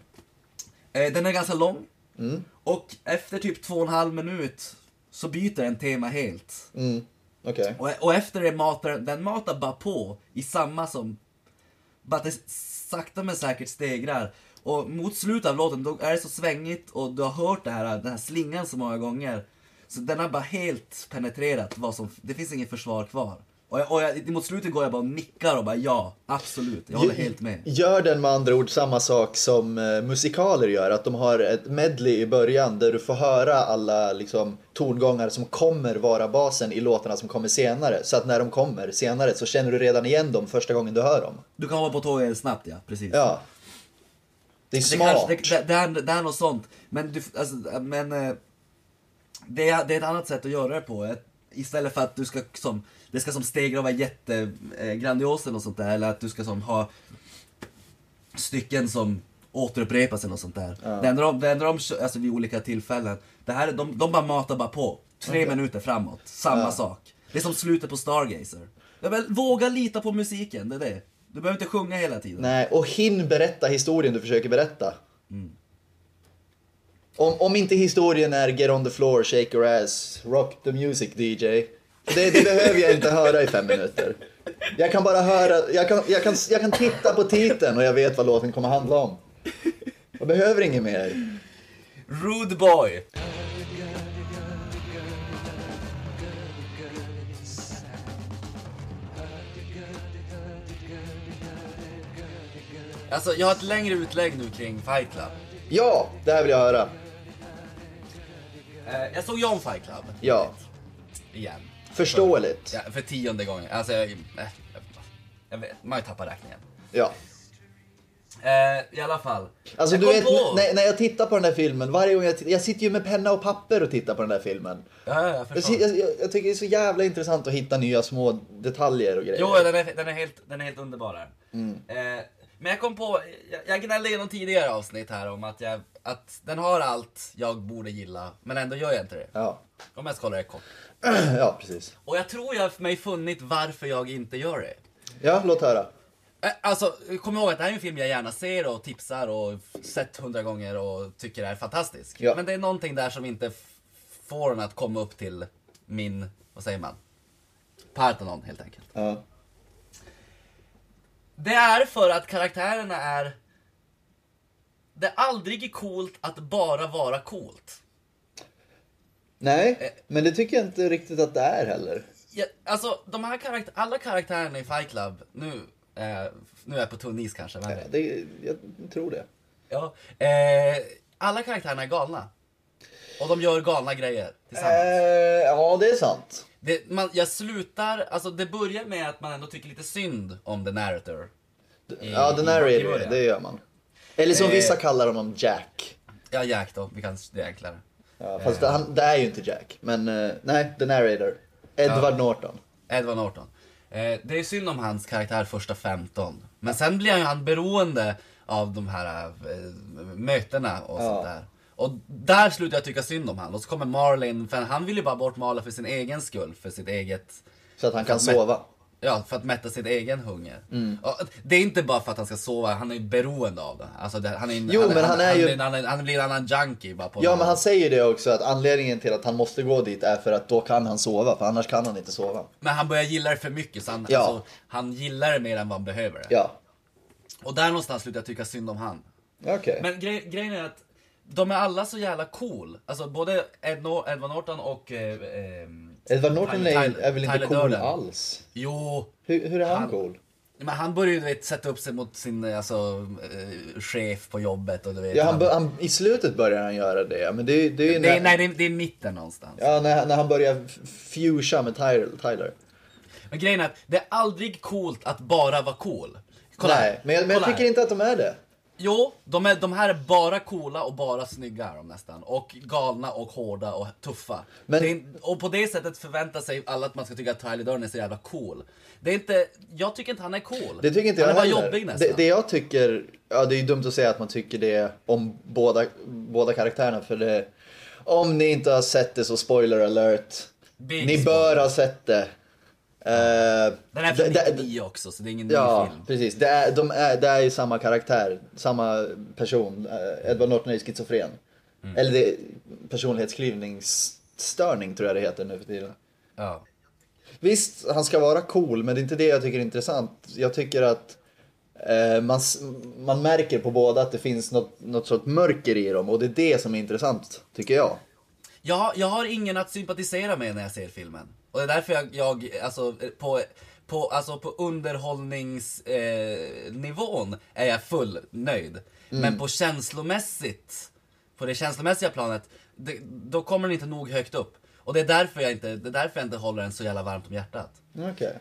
Eh, den är ganska lång. Mm. Och efter typ två och en halv minut så byter den tema helt. Mm. Okej. Och, och efter det matar den matar bara på i samma som... Bara att det sakta men säkert stegrar. Och mot slutet av låten då är det så svängigt och du har hört det här, den här slingan så många gånger. Så den har bara helt penetrerat vad som... Det finns inget försvar kvar. Och, jag, och jag, mot slutet går jag bara och nickar och bara ja, absolut. Jag håller helt med. Gör den med andra ord samma sak som eh, musikaler gör? Att de har ett medley i början där du får höra alla liksom, tongångar som kommer vara basen i låtarna som kommer senare. Så att när de kommer senare så känner du redan igen dem första gången du hör dem. Du kan hoppa på tåget snabbt ja, precis. Ja. Det är Det, smart. kanske, det, det, det, är, det är något sånt. Men, du, alltså, men eh, det, är, det är ett annat sätt att göra det på. Ett- Istället för att du ska som, det ska som stegra och vara jättegrandiost eller något sånt där. Eller att du ska som ha stycken som återupprepa sig och sånt där. Det enda de, det enda de alltså vid olika tillfällen, det här, är- de, de bara matar bara på. Tre minuter framåt, samma Ja. sak. Det är som slutet på Stargazer. Ja, men, våga lita på musiken, det är det. Du behöver inte sjunga hela tiden. Nej, och hin berätta historien du försöker berätta. Om, om inte historien är get on the floor, shake your ass, rock the music DJ. Det, det behöver jag inte höra i fem minuter. Jag kan bara höra, jag kan, jag, kan, jag kan titta på titeln och jag vet vad låten kommer handla om. Jag behöver inget mer. Rude boy! Alltså, jag har ett längre utlägg nu kring Fight Club. Ja, det här vill jag höra. Eh, jag såg om Fight Club. Ja. Igen. Förståeligt. Ja, för tionde gången. Alltså, jag, eh, jag vet, man har ju tappat räkningen. Ja. Eh, I alla fall. Alltså jag du vet, på- när, när jag tittar på den här filmen, varje gång jag, jag sitter ju med penna och papper och tittar på den här filmen. Ja, ja, jag Jag, jag, jag, jag tycker det är så jävla intressant att hitta nya små detaljer och grejer. Jo, den är, den är, helt, den är helt underbar här. Eh, men jag kom på, jag, jag gnällde i någon tidigare avsnitt här om att, jag, att den har allt jag borde gilla, men ändå gör jag inte det. Ja. Om jag ska hålla det kort. <clears throat> ja, precis. Och jag tror jag har för mig funnit varför jag inte gör det. Ja, låt höra. Alltså, kom ihåg att det här är en film jag gärna ser och tipsar och sett hundra gånger och tycker är fantastisk. Ja. Men det är någonting där som inte får den att komma upp till min, vad säger man? Parthenon helt enkelt. Ja. Det är för att karaktärerna är... Det är aldrig coolt att bara vara coolt. Nej, men det tycker jag inte riktigt att det är heller. Ja, alltså, de här karaktär, alla karaktärerna i Fight Club, nu, eh, nu är jag på tunn is kanske, men, Ja, det, jag tror det. ja, eh, alla karaktärerna är galna. Och de gör galna grejer tillsammans. Eh, ja, det är sant. Det, man, jag slutar, alltså det börjar med att man ändå tycker lite synd om the narrator. I- Ja, the narrator, det gör man. Eller som Eh. vissa kallar honom Jack. Ja, Jack då, vi kan, det är enklare. Ja, fast det, han, det är ju inte Jack. Men eh, nej, the narrator. Edward Norton. Edward Norton. Eh, det är synd om hans karaktär första 15. Men sen blir han ju han beroende av de här eh, mötena och Ja. sånt där. Och där slutar jag tycka synd om han. Och så kommer Marlin, för han vill ju bara bort Marlin för sin egen skull, för sitt eget... Så att han kan sova. Ja, för att mätta sin egen hunger. Mm. Och det är inte bara för att han ska sova, han är ju beroende av det. Alltså det, han är, en- Jo, han, men han är ju- Han, han, han blir en annan junkie bara på Ja, men här- han säger det också att anledningen till att han måste gå dit är för att då kan han sova, för annars kan han inte sova. Men han börjar gilla det för mycket, så han, Ja. alltså, han gillar det mer än vad han behöver det. Ja, Och där någonstans slutar jag tycka synd om han. okej. Men grej, grejen är att de är alla så jävla cool. Alltså både Ed Nor- Edward Norton och... Eh, eh, Edward Norton Tyler- är, är väl inte Tyler cool Durden. alls? Jo, Hur, hur är han, Han- cool? men han börjar ju du vet, sätta upp sig mot sin eh, alltså, eh, chef på jobbet och du vet. Ja, han, han, I slutet börjar han göra det, men det, det är det, när, nej, det är, det är mitten någonstans. ja, när, när han börjar fusa med Tyler. Men grejen är att det är aldrig coolt att bara vara cool. Kolla Nej, här. men jag, men jag tycker inte att de är det. Jo, de, är, de här är bara coola och bara snygga är de nästan. Och galna och hårda och tuffa. Men- Det och på det sättet förväntar sig alla att man ska tycka att Tyler Durden är så jävla cool. Det är inte, jag tycker inte han är cool. Det tycker inte jag han är bara heller. jobbig nästan. det, det jag tycker, ja det är ju dumt att säga att man tycker det om båda, båda karaktärerna för det, om ni inte har sett det så spoiler alert. Big ni spoiler. bör ha sett det. Eh, Den är från det- det- 99 också, så det är ingen ny Ja, film. precis. Det är, de är, det är ju samma karaktär, samma person. Eh, Edward Norton är ju schizofren. Mm. Eller det, personlighetsklyvningsstörning tror jag det heter nu för tiden. Ja. Visst, han ska vara cool, men det är inte det jag tycker är intressant. Jag tycker att eh, man, man märker på båda att det finns något, något sorts mörker i dem och det är det som är intressant, tycker jag. Jag, jag har ingen att sympatisera med när jag ser filmen. Och det är därför jag, jag alltså på, på, alltså på underhållningsnivån eh, är jag full nöjd. Men på känslomässigt, på det känslomässiga planet, det, då kommer den inte nog högt upp. Och det är därför jag inte, det är därför jag inte håller den så jävla varmt om hjärtat. Okej.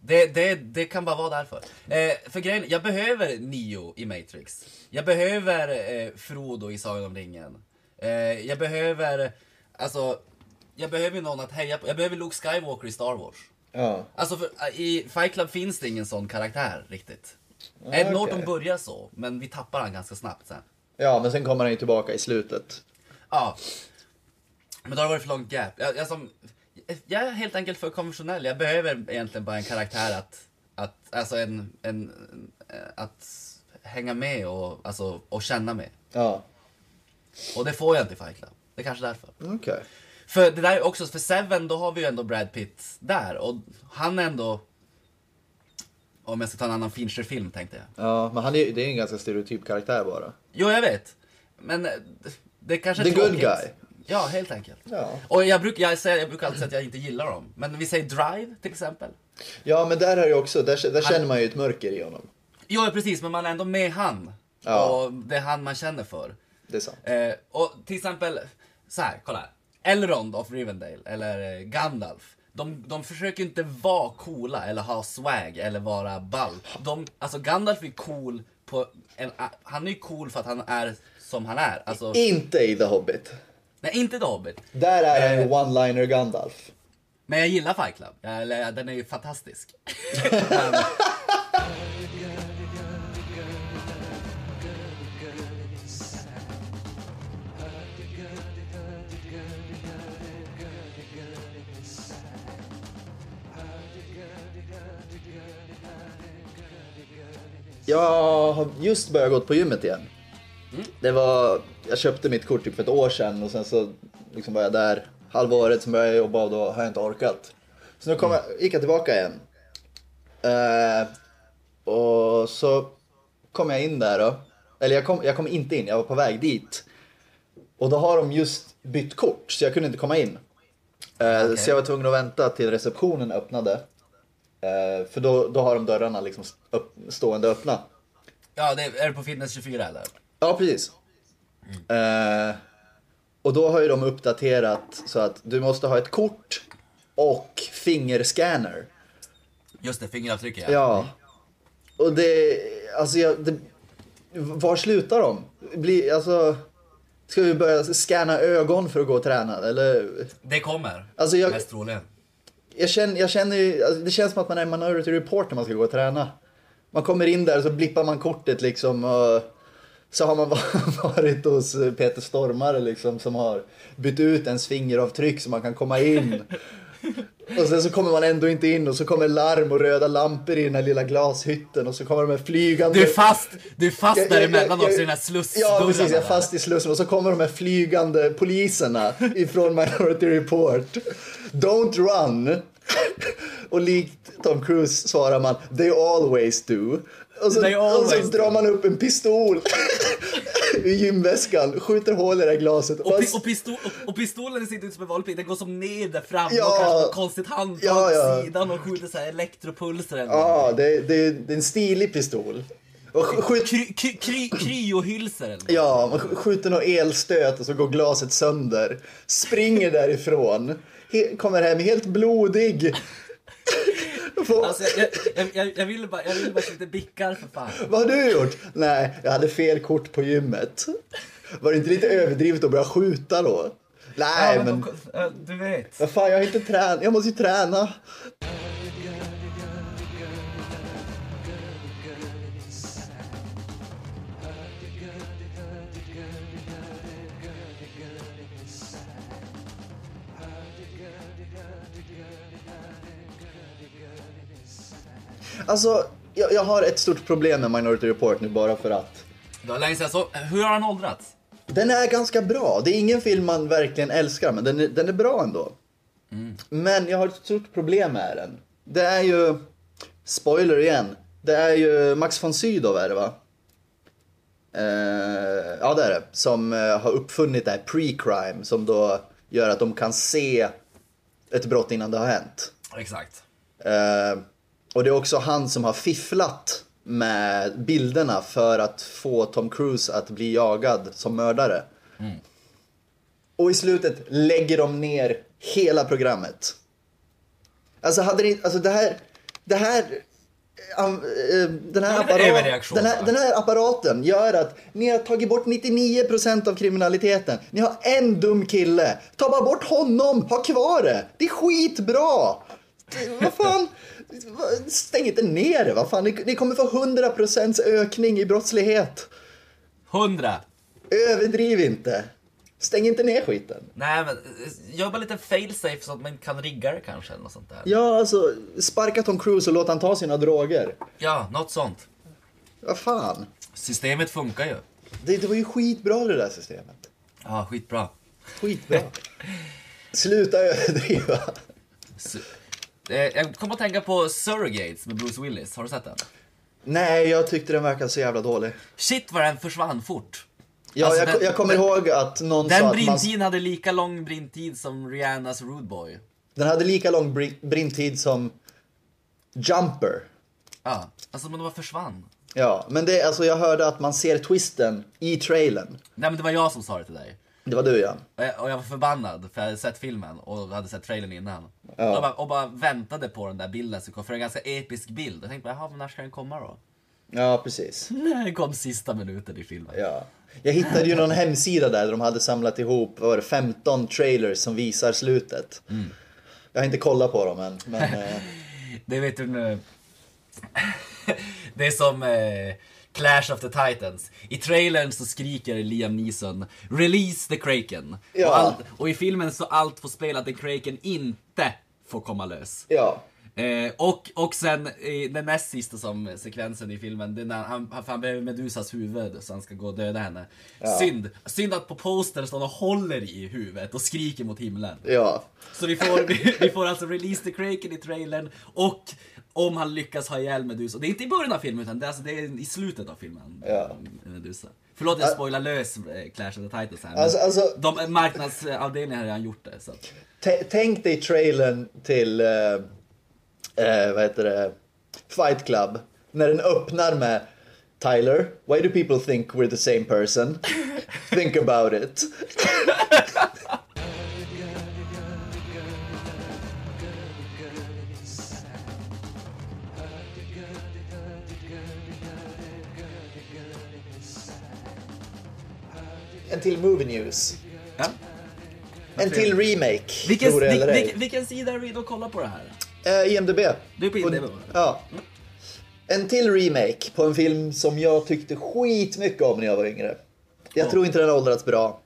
Det, det, det kan bara vara därför. Eh, för grejen, jag behöver Neo i Matrix. Jag behöver eh, Frodo i Sagan om ringen. Eh, jag behöver, alltså, jag behöver någon att heja på. Jag behöver Luke Skywalker i Star Wars. Ja. Alltså för, eh, i Fight Club finns det ingen sån karaktär riktigt. Ed okej. Norton börjar så, men vi tappar han ganska snabbt sen. Ja, men sen kommer han ju tillbaka i slutet. Ja. Men då har det varit för långt gap. Jag, jag, som, jag är helt enkelt för konventionell. Jag behöver egentligen bara en karaktär att, att alltså en, en, eh, att hänga med och, alltså, och känna med. Ja, Och det får jag inte i Fight Club. Det är kanske därför. okej. För det där är också, för Seven, då har vi ju ändå Brad Pitt där. Och han är ändå... Om jag ska ta en annan Fincher-film tänkte jag. Ja, men han är, det är en ganska stereotyp karaktär bara. Jo, jag vet. Men eh, det kanske är The good tråkigt. guy. Ja, helt enkelt. Ja. Och jag brukar, jag, säger, jag brukar alltid säga att jag inte gillar dem. Men vi säger Drive till exempel. Ja, men där är också, där, där känner man ju ett mörker i honom. Jo, ja, precis, men man är ändå med han. Ja. Och det är han man känner för. Det är sant. Eh, och till exempel, så här, kolla. här. Elrond of Rivendale, eller eh, Gandalf. De, de försöker inte vara coola eller ha swag eller vara ball. De, alltså Gandalf är cool på en, han är ju cool för att han är som han är. Alltså, Inte i The Hobbit. nej, inte The Hobbit. Där är han Eh. one-liner Gandalf. Men jag gillar Fight Club. Jag, den är ju fantastisk. <laughs> Jag har just börjat gå på gymmet igen. Mm. Det var, jag köpte mitt kort typ för ett år sedan och sen så liksom var jag där halva året, sen började jag jobba och då har jag inte orkat. Så nu kom jag, gick jag tillbaka igen. Eh, och så kom jag in där då. Eller jag kom, jag kom inte in, jag var på väg dit. Och då har de just bytt kort så jag kunde inte komma in. Eh, Okej. Så jag var tvungen att vänta till receptionen öppnade. Eh, för då, då har de dörrarna liksom upp, stående öppna. ja, det, är det på Fitness 24 eller? Ja, precis. Eh, och då har ju de uppdaterat så att du måste ha ett kort och fingerscanner. Just det, fingeravtrycket ja. Ja. Och det, alltså jag, det, var slutar de? Blir, alltså, ska vi börja scanna ögon för att gå och träna eller? Det kommer. Alltså, jag- Mest troligen. Jag känner, jag känner ju, alltså, det känns som att man är minority report när man ska gå och träna. Man kommer in där och så blippar man kortet liksom och så har man <laughs> varit hos Peter Stormare liksom som har bytt ut ens fingeravtryck så man kan komma in. Och sen så kommer man ändå inte in och så kommer larm och röda lampor i den här lilla glashytten och så kommer de här flygande... Du är fast, du är fast Jag- däremellan också i den här slussdörren. Ja, precis. Jag är fast i slussen och så kommer de här flygande poliserna ifrån Minority Report. Don't run. Och likt Tom Cruise svarar man They always do. Och så, och så drar man upp en pistol i gymväskan, skjuter hål i det här glaset. Och, pi- och, pistol, och, och pistolen ser inte ut som en vanlig pistol, den går som ner där framme Ja. och kanske konstigt handtag Ja, ja. sidan och skjuter så här elektropulser eller Ja, det, det, det är en stilig pistol. Och sk- skjut, Kry, kry, kry, kryohylsor eller något. Ja, man sk- skjuter någon elstöt och så går glaset sönder. Springer därifrån. He- kommer hem helt blodig. Alltså, jag, jag, jag, jag ville bara, jag ville bara lite bickar för fan. Vad har du gjort? Nej, jag hade fel kort på gymmet. Var det inte lite överdrivet att börja skjuta då? Nej, Ja, men... äh, du vet. Vad fan, jag har inte tränat. Jag måste ju träna. Alltså, jag, jag har ett stort problem med Minority Report nu bara för att Det var länge sedan så, hur har han åldrats? Den är ganska bra. Det är ingen film man verkligen älskar, men den är, den är bra ändå. Men jag har ett stort problem med den. Det är ju, spoiler igen, det är ju Max von Sydow är det va? Eh, ja det är det. Som eh, har uppfunnit det här pre-crime som då gör att de kan se ett brott innan det har hänt. Exakt. Eh, och det är också han som har fifflat med bilderna för att få Tom Cruise att bli jagad som mördare. Och i slutet lägger de ner hela programmet. Alltså hade ni, alltså det här, det här, eh, den här, det apparat, den, här, den här apparaten gör att ni har tagit bort 99% av kriminaliteten. Ni har en dum kille. Ta bara bort honom, ha kvar det. Det är skitbra. Det, vad fan, <laughs> Stäng inte ner det, vad fan. Ni, ni kommer få 100% ökning i brottslighet. Hundra! Överdriv inte. Stäng inte ner skiten. Nej men, eh, jobba lite failsafe så att man kan rigga det kanske eller något sånt där. Ja, alltså, sparka Tom Cruise och låt han ta sina droger. Ja, något sånt. Vad fan. Systemet funkar ju. Det, det var ju skitbra det där systemet. Ja, skitbra. Skitbra. Sluta överdriva. Eh, jag kommer att tänka på Surrogates med Bruce Willis. Har du sett den? Nej, jag tyckte den verkade så jävla dålig. Shit vad den försvann fort. Ja, Alltså, jag, den- jag kommer den- ihåg att någon sa Den att man, brintiden hade lika lång brintid som Rihannas Rude Boy. den hade lika lång brin- brintid som Jumper. Ja, alltså men de bara försvann. Ja, men det, alltså jag hörde att man ser twisten i trailern. Nej men det var jag som sa det till dig. Det var du ja. Och jag, och jag var förbannad för jag hade sett filmen och hade sett trailern innan. Ja. Och, bara, och bara väntade på den där bilden som kom, för en ganska episk bild. Jag tänkte bara, men när ska den komma då? Ja, precis. <laughs> Den kom sista minuten i filmen. Ja. Jag hittade ju någon hemsida där de hade samlat ihop var det, 15 trailers som visar slutet. Jag har inte kollat på dem än, men... <laughs> eh, Det vet du nu. <laughs> Det är som eh, Clash of the Titans. I trailern så skriker Liam Neeson “Release the Kraken”. Ja. Och, allt, och i filmen så allt får spela att the Kraken inte får komma lös. ja. Eh, och, och sen eh, den näst sista som sekvensen i filmen, det är när han, han, han behöver Medusas huvud så han ska gå och döda henne. Synd, synd att på postern står och håller i huvudet och skriker mot himlen. Ja. Så vi får, vi, vi får alltså Release the Kraken i trailern och om han lyckas ha ihjäl Medusa. Det är inte i början av filmen utan det är, alltså, det är i slutet av filmen. Ja. Medusa. Förlåt jag spoilar lös eh, Clash of the Titans här. Alltså- alltså- de marknadsavdelningen har redan gjort det. Så. Tänk dig trailern till, eh, eh, vad heter det, Fight Club. När den öppnar med Tyler, why do people think we're the same person? think about it. <laughs> En till movie news. Ja. En till remake, Vilken, tror vil, vilken sida är vi då kollar på det här? Eh, IMDB. Du är på IMDb, va? Ja. En till remake på en film som jag tyckte skitmycket om när jag var yngre. Jag Ja. tror inte den har åldrats bra.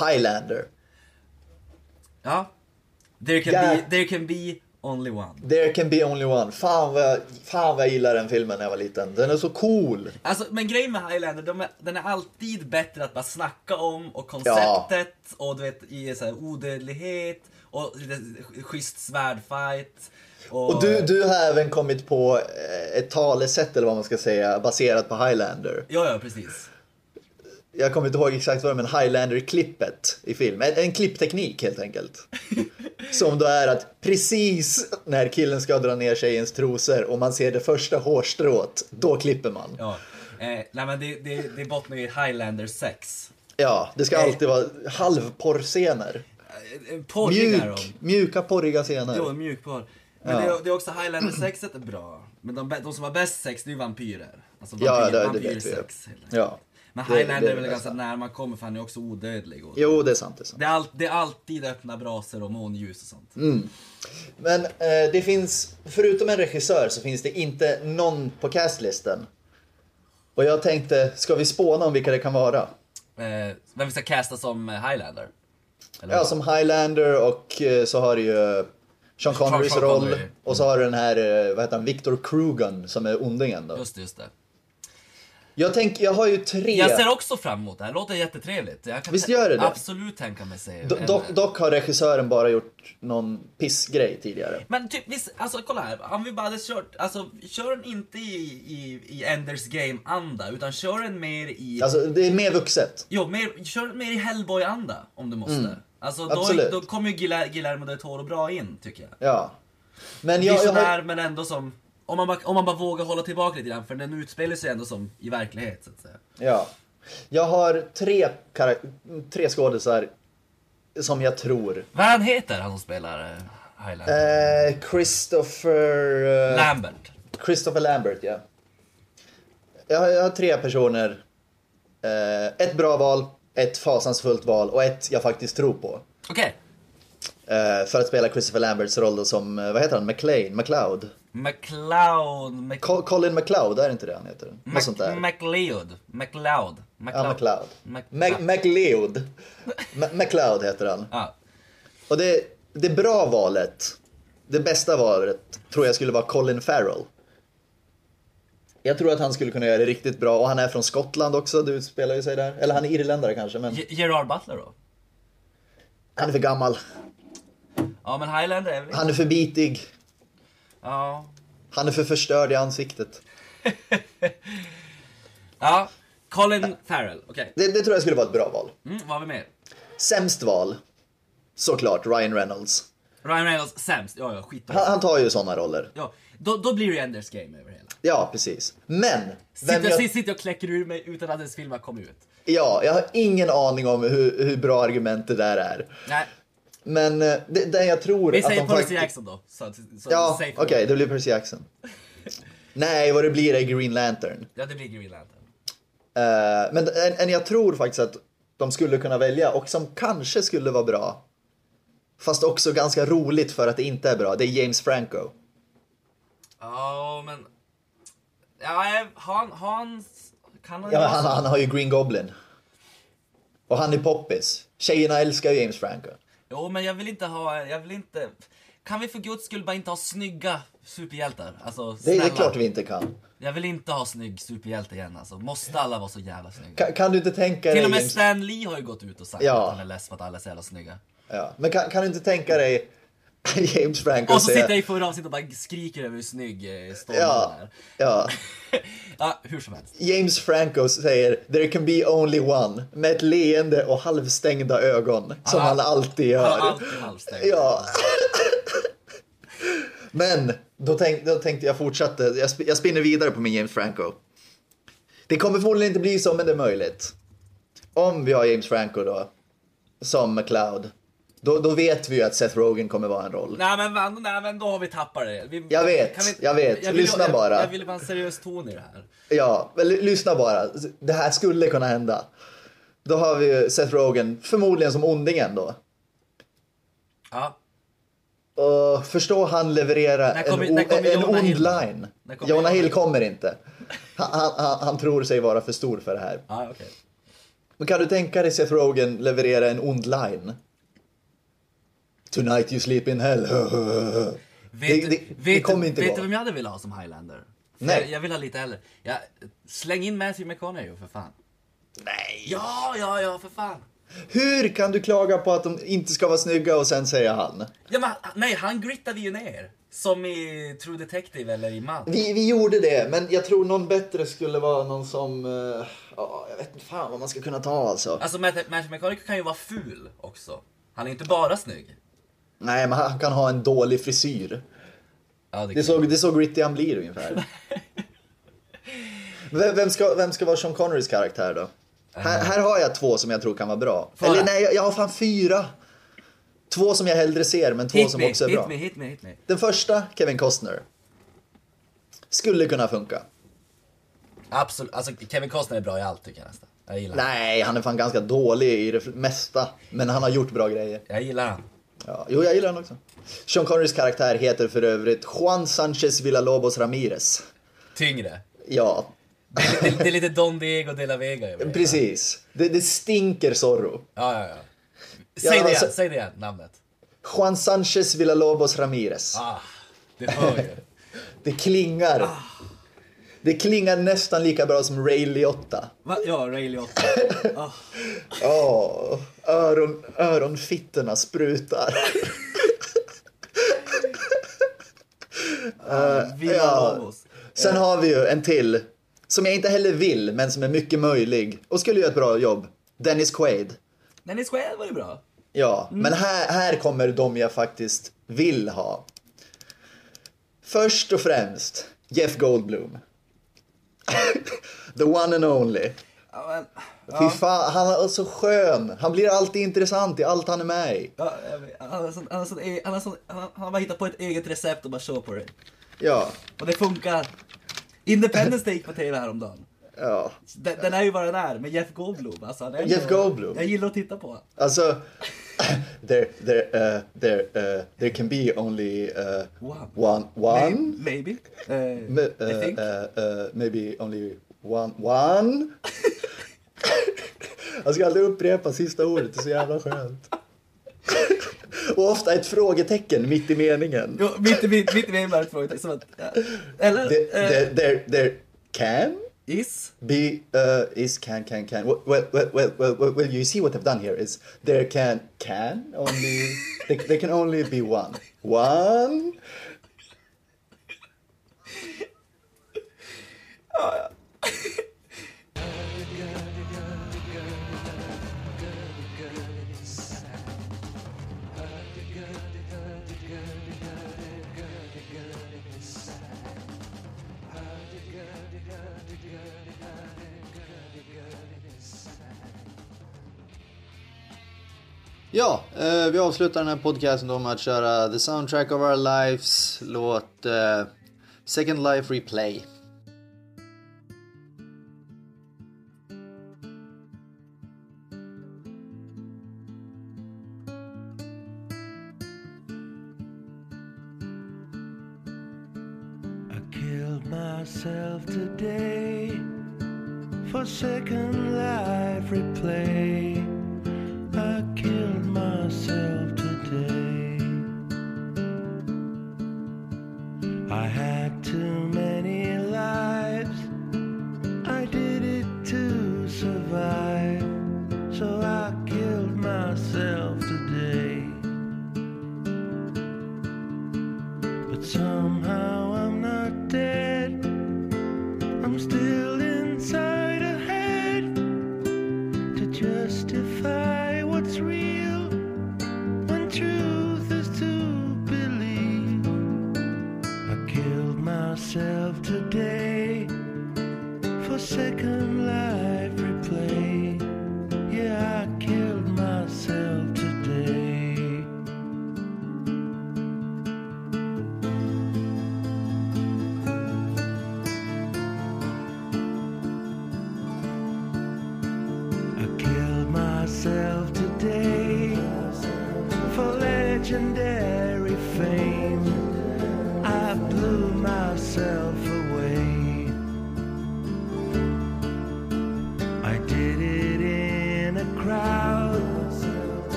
Highlander. Ja. There can, Ja. be, there can be only one. There can be only one. Fan vad, jag, fan vad jag gillade den filmen när jag var liten. Den är så cool. Alltså, men grejen med Highlander, de är, den är alltid bättre att bara snacka om och konceptet och du vet i så här, odödlighet och lite schysst svärdfight. Och, Och du, du har även kommit på eh, ett talesätt eller vad man ska säga baserat på Highlander. Ja, ja, precis. Jag kommer inte ihåg exakt vad det är, men Highlander-klippet i film. En, en klippteknik helt enkelt. <laughs> Som då är att precis när killen ska dra ner tjejens trosor och man ser det första hårstrået, då klipper man. Ja. Eh, nej men det, det, det bottnar i Highlander 6. Ja, det ska alltid vara halvporrscener. Eh, Porriga de. Mjuk, mjuka porriga scener. Jo, mjukporr. Men Ja. det, är, det är också Highlander 6 är bra. Men de, de som har bäst sex, det är ju vampyrer. Alltså Ja, vampyr, det- det vampyrsex. ju. Ja. Men Det- Highlander det är är väl det ganska nära man kommer för han är också odödlig. Och... Jo, det är sant. Det är sant. Det, är all, det är alltid öppna brasor och månljus och sånt. Mm. Men eh, det finns, förutom en regissör så finns det inte någon på castlisten. Och jag tänkte, ska vi spåna om vilka det kan vara? Eh, vem vi ska casta som eh, Highlander? Eller Ja, vad? som Highlander och eh, så har du ju Sean Connerys roll. Connery. Och så har du den här, eh, vad heter han, Victor Krugan som är ondingen då. Just det, just det. Jag tänker, jag har ju tre. Jag ser också fram emot det här, låter jättetrevligt. Jag kan Visst gör det det? Absolut tänka mig se. Do- dock, dock har regissören bara gjort någon pissgrej tidigare. Men typ, visst, alltså kolla här, om vi bara hade kört, alltså kör den inte i, i, i Enders Game-anda, utan kör den mer i, Alltså, det är mer vuxet. jo, mer, kör den mer i Hellboy-anda, om du måste. Alltså då, Mm. Absolut. då kommer ju Guillermo del Toro bra in, tycker jag. Ja. Men jag, jag Visionär, har, men ändå som, om man, bara, om man bara vågar hålla tillbaka lite grann, för den utspelar sig ändå som i verklighet, så att säga. ja. jag har tre, tre skådisar som jag tror. Vad han heter, han som spelar eh, Highlander? Eh, Christopher... Eh, Lambert. Christopher Lambert, ja. Jag har, jag har tre personer. Eh, ett bra val, ett fasansfullt val och ett jag faktiskt tror på. Okej. Eh, för att spela Christopher Lamberts roll då som, eh, vad heter han, McLean, McLeod? McLeod, Mc... Co- Colin McLeod, är det inte det han heter? Något sånt där. McLeod, McLeod, Ja, McLeod. Mac- Mac- McLeod. <laughs> McLeod heter han. Ja. Och det, det bra valet, det bästa valet, tror jag skulle vara Colin Farrell. Jag tror att han skulle kunna göra det riktigt bra och han är från Skottland också, du spelar ju sig där. Eller han är irländare kanske, men Ge- Gerard Butler då? han är för gammal. Ja men Highlander är väl Han är för bitig. Ja. Han är för förstörd i ansiktet. <laughs> Ja, Colin Farrell, okej. Det, det tror jag skulle vara ett bra val. Mm, vad har vi mer? Sämst val, såklart, Ryan Reynolds. Ryan Reynolds, sämst. Ja, ja, skit Han, han tar ju sådana roller. Ja, då, då blir det Enders Game över hela. Ja, precis. Men, Sitter, jag, sitter och kläcker ur mig utan att ens filmen kom ut. ja, jag har ingen aning om hur, hur bra argument det där är. Nej, Men eh, det, det jag tror vi att säger de Percy faktiskt... Jackson då. Så, att- så Ja, okej, det blir Percy Jackson. Nej, vad det blir är Green Lantern. Ja, det blir Green Lantern. Eh, men en, en jag tror faktiskt att de skulle kunna välja och som kanske skulle vara bra. Fast också ganska roligt för att det inte är bra. Det är James Franco. Ja, men... Ja, han... han kan han Ja, han, han har ju Green Goblin. Och han är poppis. Tjejerna älskar ju James Franco. Jo, men jag vill inte ha... Jag vill inte... Kan vi för guds skull bara inte ha snygga superhjältar? Alltså, Det, snälla. det är klart vi inte kan. Jag vill inte ha snygg superhjälte igen alltså. Måste alla vara så jävla snygga? Kan, kan du inte tänka Till dig... och med Stan Lee har ju gått ut och sagt Ja. att han är less för att alla är så jävla snygga. Ja. Men kan, kan du inte tänka dig <laughs> James Franco Och så sitter jag i förra avsnittet och bara skriker över hur snygg eh, Storm Ja, är. ja. <laughs> ja, hur som helst. James Franco säger “There can be only one” med ett leende och halvstängda ögon. Som har- han alltid gör. Han har alltid halvstängt. Ja. <laughs> Men då, tänk, då tänkte jag fortsätta, jag, sp- jag spinner vidare på min James Franco. Det kommer förmodligen inte bli så, men det är möjligt. Om vi har James Franco då, som McLeod, då, då vet vi ju att Seth Rogen kommer vara en roll. Nej men, nej men då har vi tappat det. Vi, Jag vet, jag vet. vill- Lyssna jag, bara. Jag vill ha en seriös ton i det här. Ja, men lyssna bara. Det här skulle kunna hända. Då har vi ju Seth Rogen, förmodligen som ondingen då. Ja. Och förstå han leverera När kommer- en, o- en ond Hill? line. Jonah Hill kommer inte. Han, han, han, tror sig vara för stor för det här. Ja, okej. Men kan du tänka dig Seth Rogen leverera en ond line? Tonight you sleep in hell. Vet, Det- det- vet, det kommer inte vet du vem jag hade velat ha som Highlander? För Nej. Jag, jag vill ha lite äldre. Jag, släng in Matthew McConaughey för fan. Nej. Ja, ja, ja, för fan. Hur kan du klaga på att de inte ska vara snygga och sen säga han? Ja, men, nej, han grittade ju ner. Som i True Detective eller i Man. Vi, vi gjorde det, men jag tror någon bättre skulle vara någon som... Ja, jag vet inte fan vad man ska kunna ta alltså. Alltså Matthew McConaughey kan ju vara ful också. Han är inte bara snygg. Nej, men han kan ha en dålig frisyr. Ja, Det är så, det är så gritty han blir ungefär. <laughs> vem, vem, ska, vem ska vara Sean Connerys karaktär då? Här, här har jag två som jag tror kan vara bra. Får Eller nej, jag, jag har fan fyra. Två som jag hellre ser, men två Hit som me, också är hit bra. me, hit me, hit me. Den första, Kevin Costner. Skulle kunna funka. Absolut, alltså Kevin Costner är bra i allt tycker jag nästan. Jag gillar. Nej, han är fan ganska dålig i det mesta. Men han har gjort bra grejer. Jag gillar han. Ja, jo, jag gillar honom också. Sean Connerys karaktär heter för övrigt Juan Sanchez Villalobos Ramirez. Tyngre. Ja, Det är, det, det är lite Don Diego de la Vega över precis. Det, det stinker Zorro. Ja, ja, ja. Ja, Säg det igen, alltså- säg det igen, namnet. Juan Sanchez Villalobos Ramirez. Ah, det hör ju. Det klingar. Det klingar nästan lika bra som Ray Liotta. Va? Ja, Ray Liotta. <laughs> Ah. Åh, öron, öronfittorna sprutar. Villalobos. Sen har vi ju en till, som jag inte heller vill, men som är mycket möjlig och skulle göra ett bra jobb. Dennis Quaid. Dennis Quaid var ju bra. Ja, men här, här kommer de jag faktiskt vill ha. Först och främst, Jeff Goldblum. The one and only. Ja, men, Fy fan, han är så skön. Han blir alltid intressant i allt han är med i. ja, jag vet. han har sån, han har sån, han har sån, han har- han har bara hittat på ett eget recept och bara kör på det. Ja, Och det funkar. Independence Day gick på TV häromdagen. Ja. Den, den är ju vad den är med Jeff Goldblum. Alltså, han är Jeff ändå- Goldblum. Jag gillar att titta på. Alltså, <laughs> there, there, uh, there, uh, there can be only uh, One. one, one, Maybe. maybe. Uh, Ma- I uh, think. uh, maybe only one, one. <laughs> Jag ska aldrig upprepa sista ordet, det är så jävla skönt. Och ofta ett frågetecken mitt i meningen. Jo, mitt mitt, mitt i min värld frågetecken. Som att, ja. Eller? There, eh, there, there, there can is? be uh, is can can can. Well well well well, well, well, you see what I've done here is there can can only there, there can only be one. One <laughs> Ja, eh, vi avslutar den här podcasten då med att köra The Soundtrack of Our Lives låt eh, Second Life Replay. I killed myself today for second life replay.